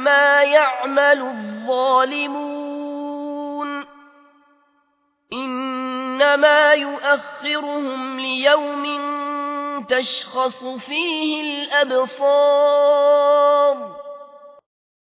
عما يعمل الظالمون. إنما يؤخرهم ليوم تشخص فيه الأبصار.